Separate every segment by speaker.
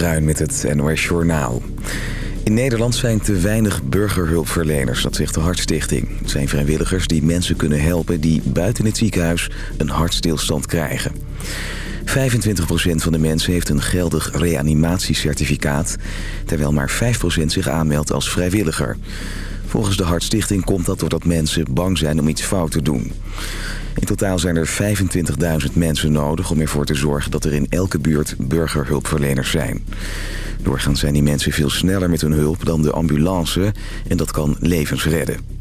Speaker 1: Bruin met het NOS Journaal. In Nederland zijn te weinig burgerhulpverleners, dat zegt de Hartstichting. Het zijn vrijwilligers die mensen kunnen helpen die buiten het ziekenhuis een hartstilstand krijgen. 25% van de mensen heeft een geldig reanimatiecertificaat... terwijl maar 5% zich aanmeldt als vrijwilliger. Volgens de Hartstichting komt dat doordat mensen bang zijn om iets fout te doen. In totaal zijn er 25.000 mensen nodig om ervoor te zorgen dat er in elke buurt burgerhulpverleners zijn. Doorgaans zijn die mensen veel sneller met hun hulp dan de ambulance en dat kan levens redden.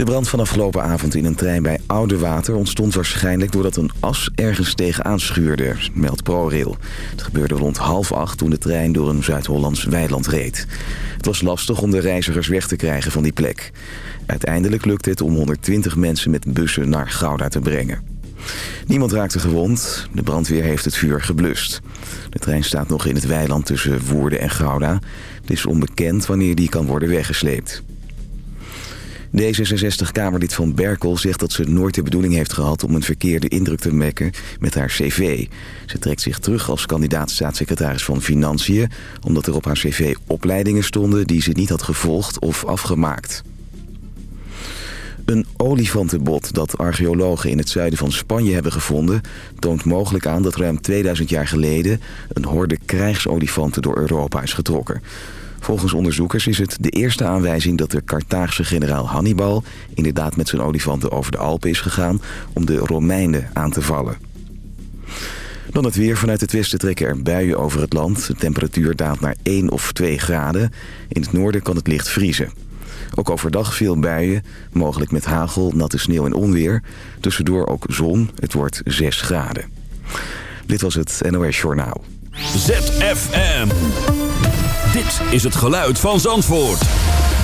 Speaker 1: De brand van afgelopen avond in een trein bij Oudewater ontstond waarschijnlijk doordat een as ergens tegenaan schuurde, meldt ProRail. Het gebeurde rond half acht toen de trein door een Zuid-Hollands weiland reed. Het was lastig om de reizigers weg te krijgen van die plek. Uiteindelijk lukte het om 120 mensen met bussen naar Gouda te brengen. Niemand raakte gewond. De brandweer heeft het vuur geblust. De trein staat nog in het weiland tussen Woerden en Gouda. Het is onbekend wanneer die kan worden weggesleept. D66-Kamerlid van Berkel zegt dat ze nooit de bedoeling heeft gehad... om een verkeerde indruk te mekken met haar cv. Ze trekt zich terug als kandidaat staatssecretaris van Financiën... omdat er op haar cv opleidingen stonden die ze niet had gevolgd of afgemaakt. Een olifantenbot dat archeologen in het zuiden van Spanje hebben gevonden... toont mogelijk aan dat ruim 2000 jaar geleden... een horde krijgsolifanten door Europa is getrokken. Volgens onderzoekers is het de eerste aanwijzing dat de Carthaagse generaal Hannibal... inderdaad met zijn olifanten over de Alpen is gegaan om de Romeinen aan te vallen. Dan het weer. Vanuit het westen trekken er buien over het land. De temperatuur daalt naar 1 of 2 graden. In het noorden kan het licht vriezen. Ook overdag veel buien, mogelijk met hagel, natte sneeuw en onweer. Tussendoor ook zon, het wordt 6 graden. Dit was het NOS Journaal.
Speaker 2: ZFM. Dit is het geluid van Zandvoort.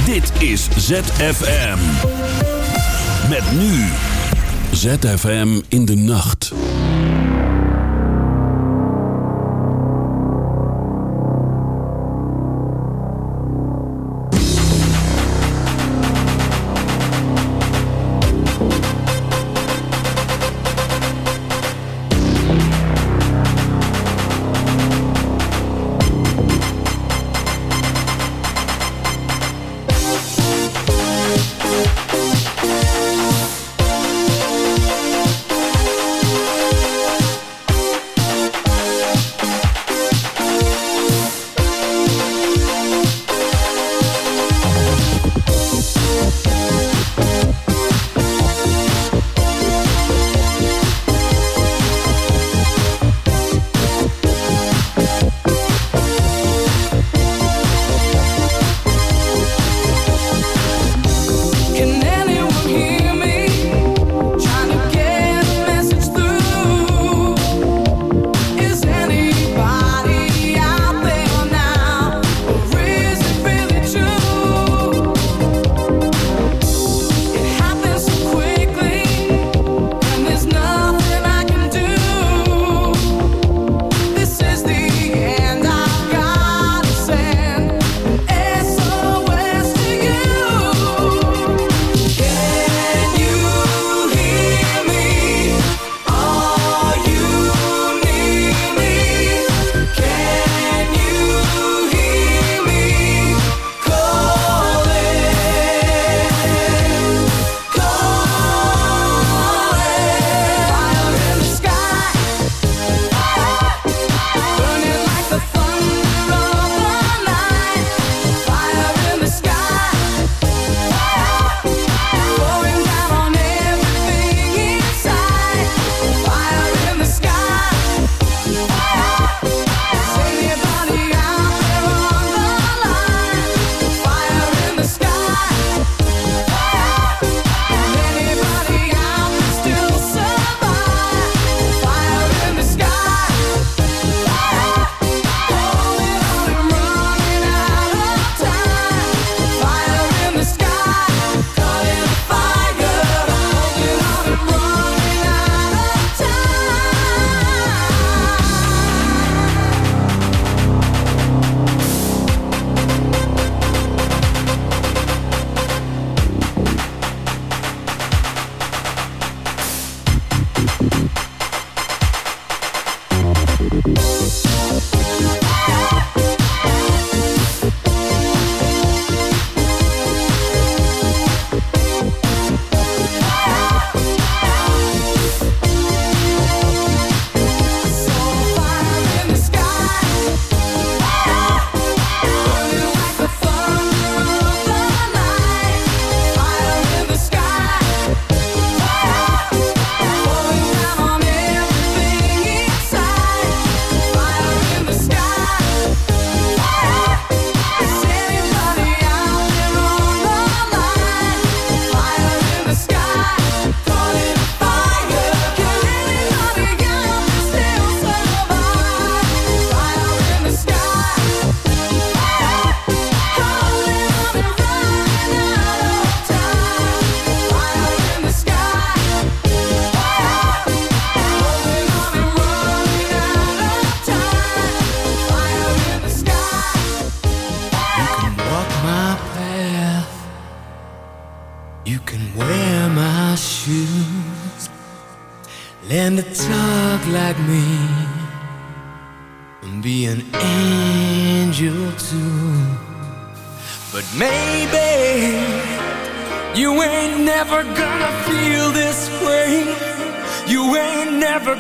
Speaker 2: Dit is ZFM. Met nu. ZFM in de nacht.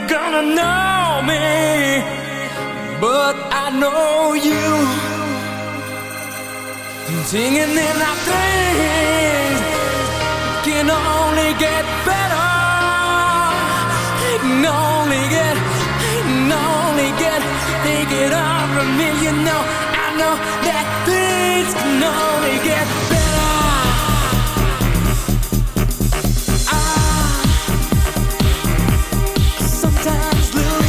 Speaker 3: Gonna know me. But I know you. Singing in our things can only get better. It can only get, it can only get, take it all from me. You know, I know that things can only get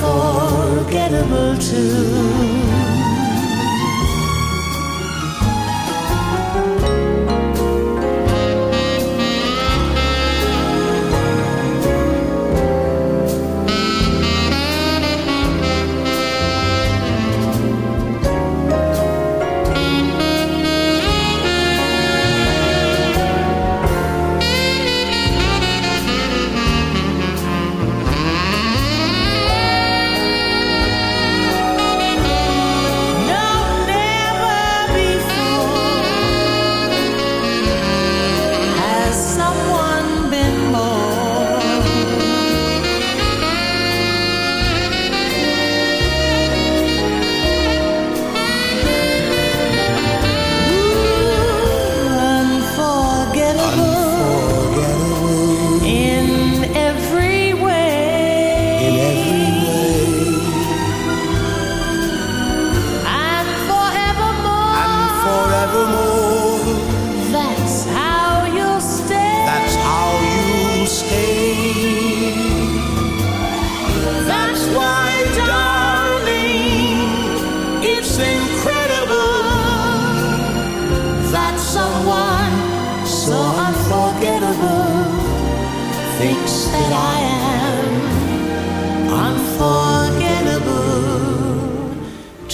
Speaker 4: Unforgettable too.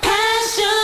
Speaker 4: Passion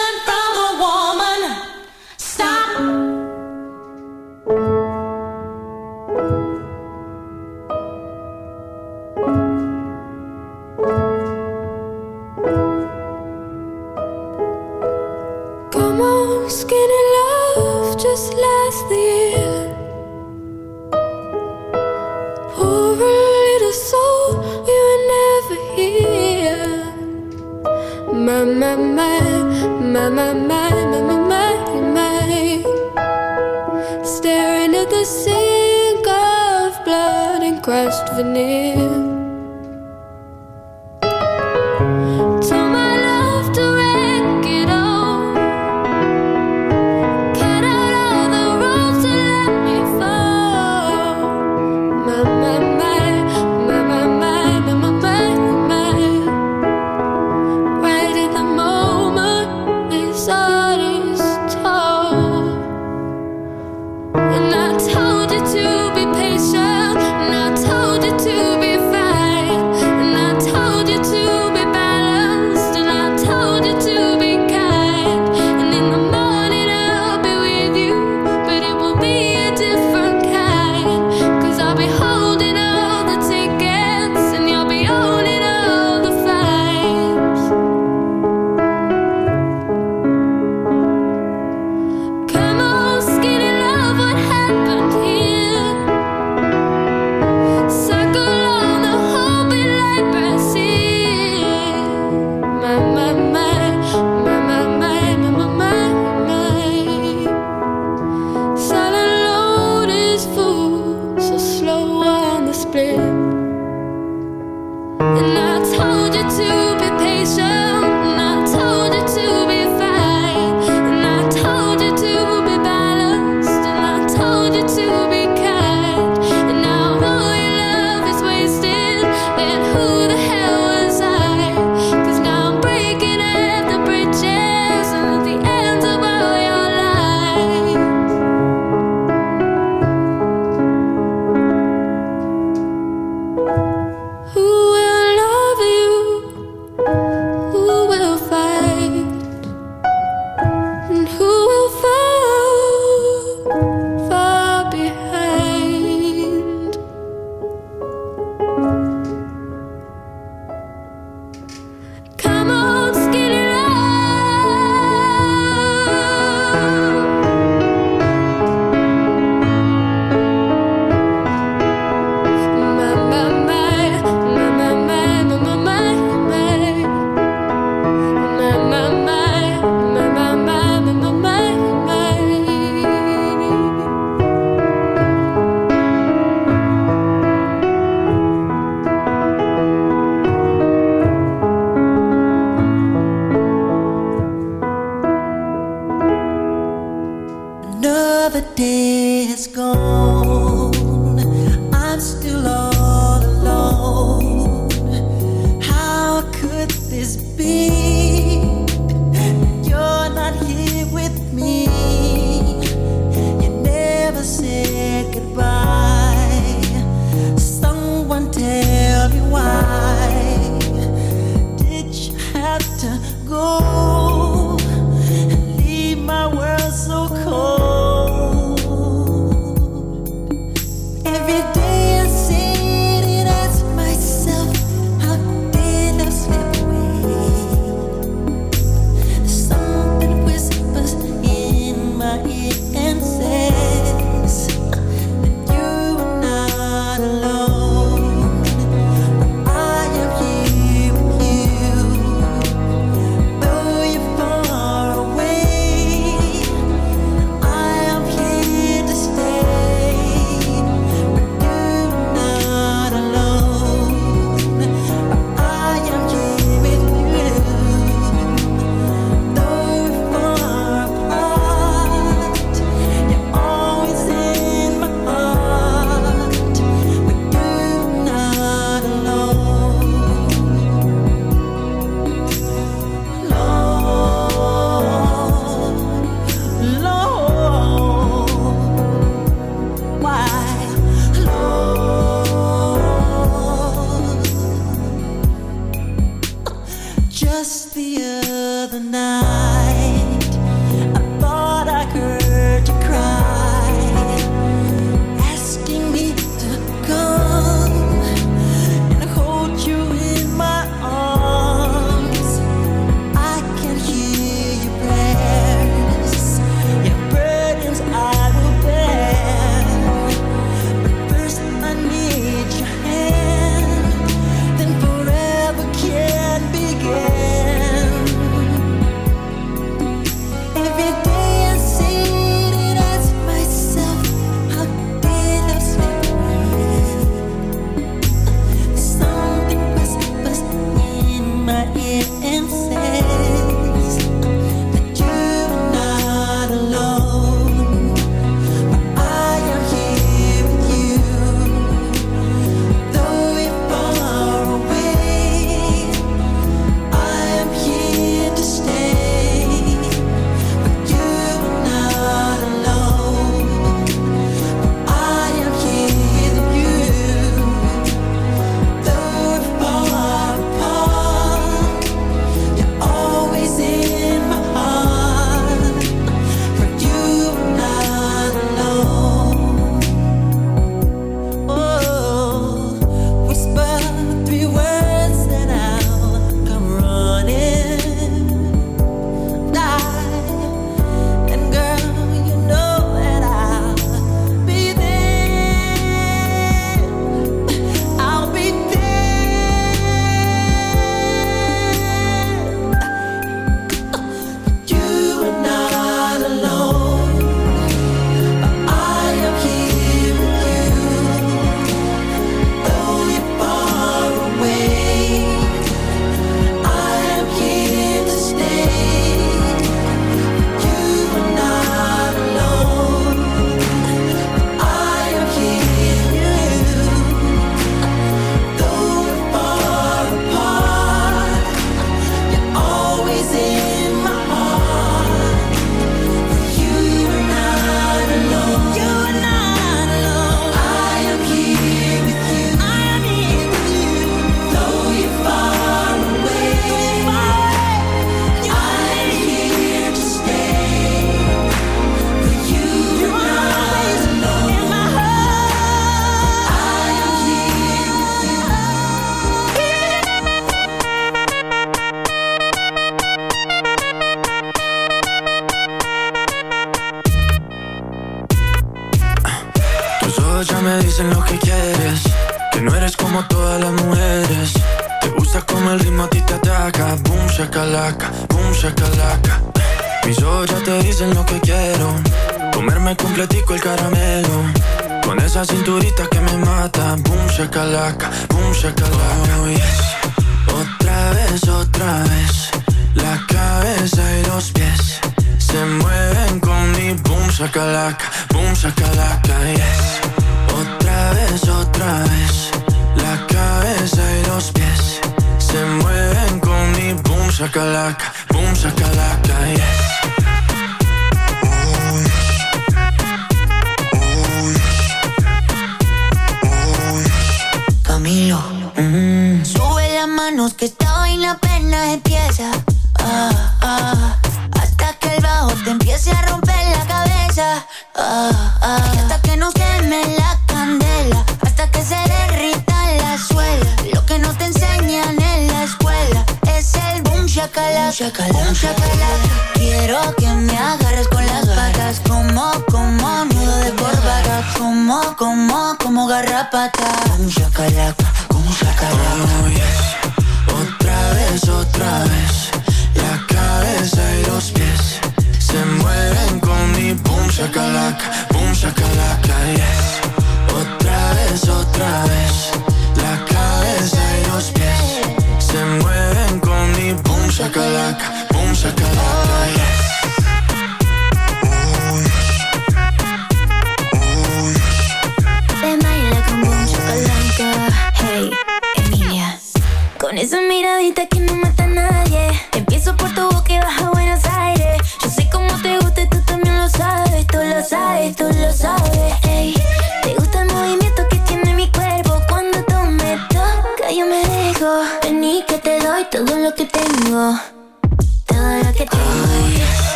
Speaker 4: split.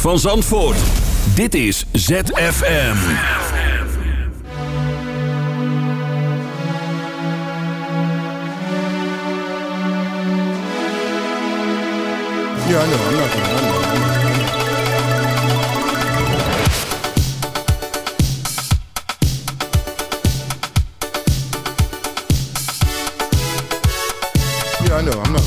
Speaker 5: van Zandvoort. Dit is ZFM.
Speaker 6: Ja,
Speaker 3: nou, nou, nou, no,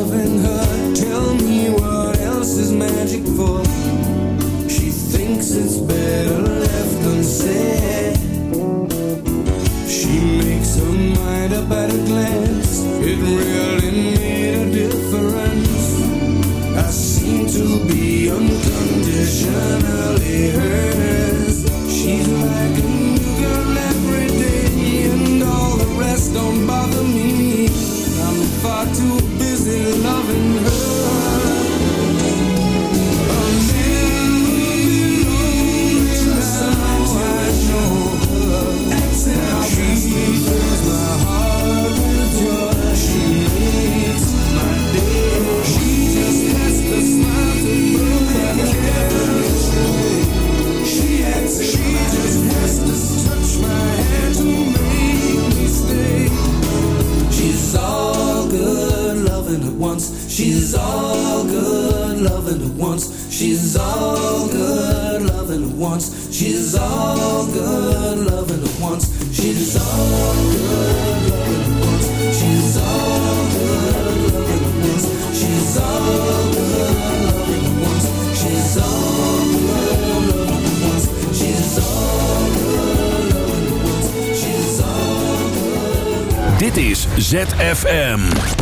Speaker 3: loving her. Tell me what else is magic for. She thinks it's better.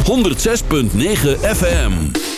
Speaker 3: 106.9 FM.